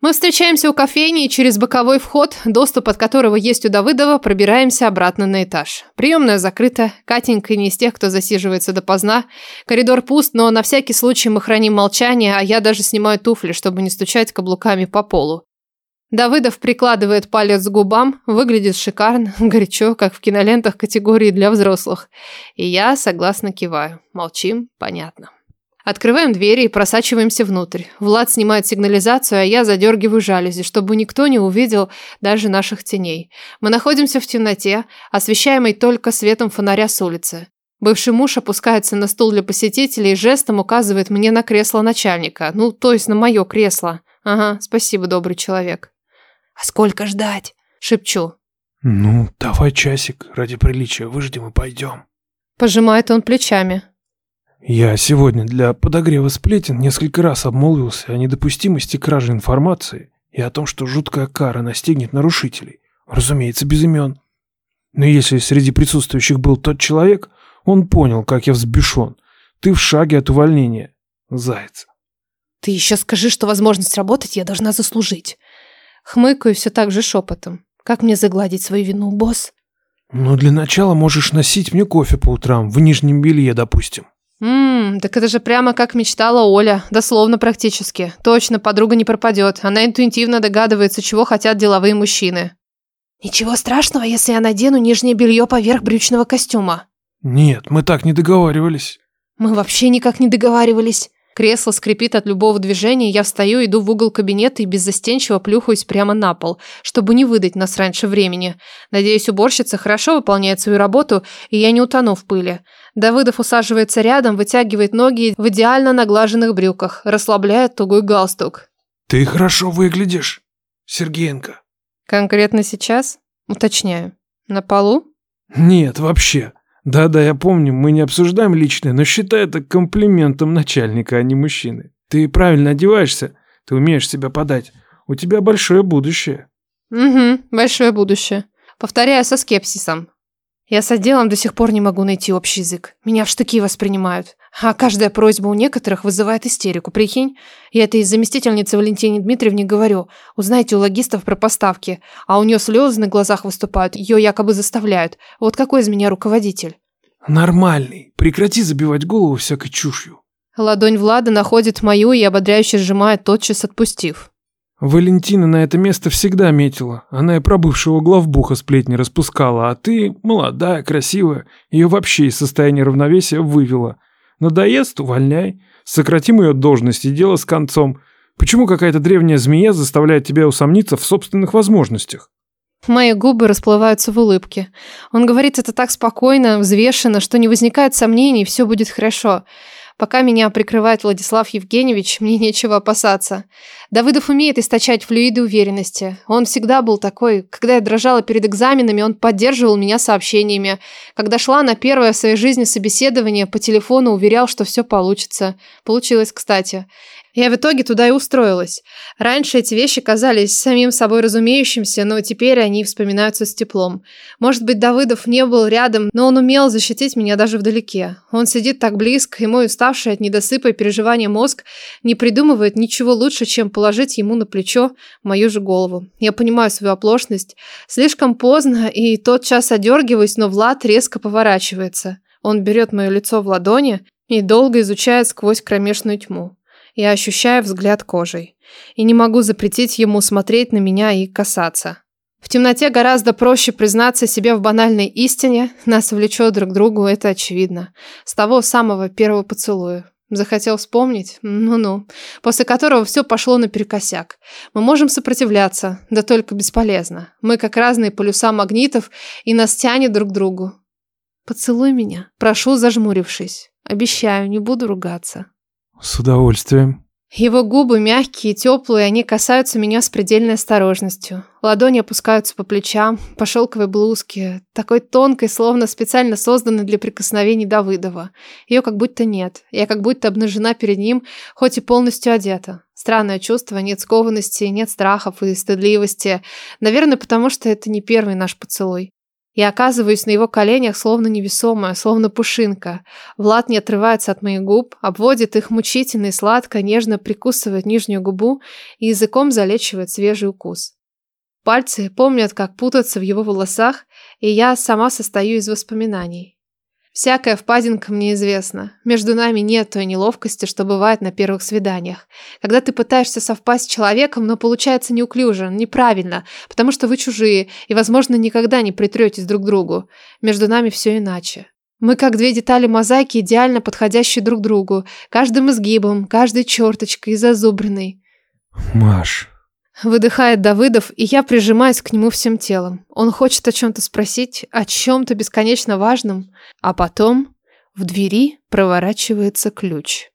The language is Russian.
Мы встречаемся у кофейни и через боковой вход, доступ от которого есть у Давыдова, пробираемся обратно на этаж. Приемная закрыта, Катенька не из тех, кто засиживается допоздна. Коридор пуст, но на всякий случай мы храним молчание, а я даже снимаю туфли, чтобы не стучать каблуками по полу. Давыдов прикладывает палец к губам, выглядит шикарно, горячо, как в кинолентах категории для взрослых. И я согласно киваю. Молчим, понятно. Открываем двери и просачиваемся внутрь. Влад снимает сигнализацию, а я задергиваю жалюзи, чтобы никто не увидел даже наших теней. Мы находимся в темноте, освещаемой только светом фонаря с улицы. Бывший муж опускается на стул для посетителей и жестом указывает мне на кресло начальника. Ну, то есть на мое кресло. Ага, спасибо, добрый человек. «А сколько ждать?» – шепчу. «Ну, давай часик, ради приличия выждем и пойдем». Пожимает он плечами. Я сегодня для подогрева сплетен несколько раз обмолвился о недопустимости кражи информации и о том, что жуткая кара настигнет нарушителей. Разумеется, без имен. Но если среди присутствующих был тот человек, он понял, как я взбешен. Ты в шаге от увольнения, заяц. Ты еще скажи, что возможность работать я должна заслужить. Хмыкаю все так же шепотом. Как мне загладить свою вину, босс? Ну, для начала можешь носить мне кофе по утрам, в нижнем белье, допустим. Ммм, так это же прямо как мечтала Оля, дословно практически. Точно, подруга не пропадет. Она интуитивно догадывается, чего хотят деловые мужчины. Ничего страшного, если я надену нижнее белье поверх брючного костюма. Нет, мы так не договаривались. Мы вообще никак не договаривались. Кресло скрипит от любого движения, я встаю, иду в угол кабинета и беззастенчиво плюхаюсь прямо на пол, чтобы не выдать нас раньше времени. Надеюсь, уборщица хорошо выполняет свою работу, и я не утону в пыли. Давыдов усаживается рядом, вытягивает ноги в идеально наглаженных брюках, расслабляет тугой галстук. «Ты хорошо выглядишь, Сергеенко». «Конкретно сейчас?» Уточняю. «На полу?» «Нет, вообще. Да-да, я помню, мы не обсуждаем личное, но считай это комплиментом начальника, а не мужчины. Ты правильно одеваешься, ты умеешь себя подать. У тебя большое будущее. Угу, большое будущее. Повторяю со скепсисом. Я с отделом до сих пор не могу найти общий язык. Меня в штыки воспринимают. А каждая просьба у некоторых вызывает истерику. Прикинь, я это из заместительницы Валентине Дмитриевне говорю. Узнайте у логистов про поставки. А у нее слезы на глазах выступают. Ее якобы заставляют. Вот какой из меня руководитель? Нормальный. Прекрати забивать голову всякой чушью. Ладонь Влада находит мою и ободряюще сжимает, тотчас отпустив. Валентина на это место всегда метила. Она и про бывшего главбуха сплетни распускала, а ты, молодая, красивая, ее вообще из состояния равновесия вывела. Надоест – увольняй. Сократим ее должность и дело с концом. Почему какая-то древняя змея заставляет тебя усомниться в собственных возможностях? Мои губы расплываются в улыбке. Он говорит это так спокойно, взвешенно, что не возникает сомнений, все будет хорошо. Пока меня прикрывает Владислав Евгеньевич, мне нечего опасаться. Давыдов умеет источать флюиды уверенности. Он всегда был такой. Когда я дрожала перед экзаменами, он поддерживал меня сообщениями. Когда шла на первое в своей жизни собеседование, по телефону уверял, что все получится. Получилось, кстати. Я в итоге туда и устроилась. Раньше эти вещи казались самим собой разумеющимся, но теперь они вспоминаются с теплом. Может быть, Давыдов не был рядом, но он умел защитить меня даже вдалеке. Он сидит так близко, и мой уставший от недосыпа и переживания мозг не придумывает ничего лучше, чем положить ему на плечо мою же голову. Я понимаю свою оплошность. Слишком поздно, и тот час одергиваюсь, но Влад резко поворачивается. Он берет мое лицо в ладони и долго изучает сквозь кромешную тьму. Я ощущаю взгляд кожей. И не могу запретить ему смотреть на меня и касаться. В темноте гораздо проще признаться себе в банальной истине. Нас влечет друг к другу, это очевидно. С того самого первого поцелуя. Захотел вспомнить? Ну-ну. После которого все пошло наперекосяк. Мы можем сопротивляться, да только бесполезно. Мы как разные полюса магнитов, и нас тянет друг к другу. Поцелуй меня. Прошу, зажмурившись. Обещаю, не буду ругаться. С удовольствием. Его губы мягкие, теплые, они касаются меня с предельной осторожностью. Ладони опускаются по плечам, по шелковой блузке, такой тонкой, словно специально созданной для прикосновений Давыдова. Ее как будто нет. Я как будто обнажена перед ним, хоть и полностью одета. Странное чувство, нет скованности, нет страхов и стыдливости. Наверное, потому что это не первый наш поцелуй. И оказываюсь на его коленях, словно невесомая, словно пушинка. Влад не отрывается от моих губ, обводит их мучительно и сладко, нежно прикусывает нижнюю губу и языком залечивает свежий укус. Пальцы помнят, как путаться в его волосах, и я сама состою из воспоминаний. Всякая впадинка мне известна. Между нами нет той неловкости, что бывает на первых свиданиях. Когда ты пытаешься совпасть с человеком, но получается неуклюже, неправильно, потому что вы чужие и, возможно, никогда не притретесь друг к другу. Между нами все иначе. Мы как две детали мозаики, идеально подходящие друг другу, каждым изгибом, каждой черточкой зазубренной. Маш, Выдыхает Давыдов, и я прижимаюсь к нему всем телом. Он хочет о чем-то спросить, о чем-то бесконечно важном. А потом в двери проворачивается ключ.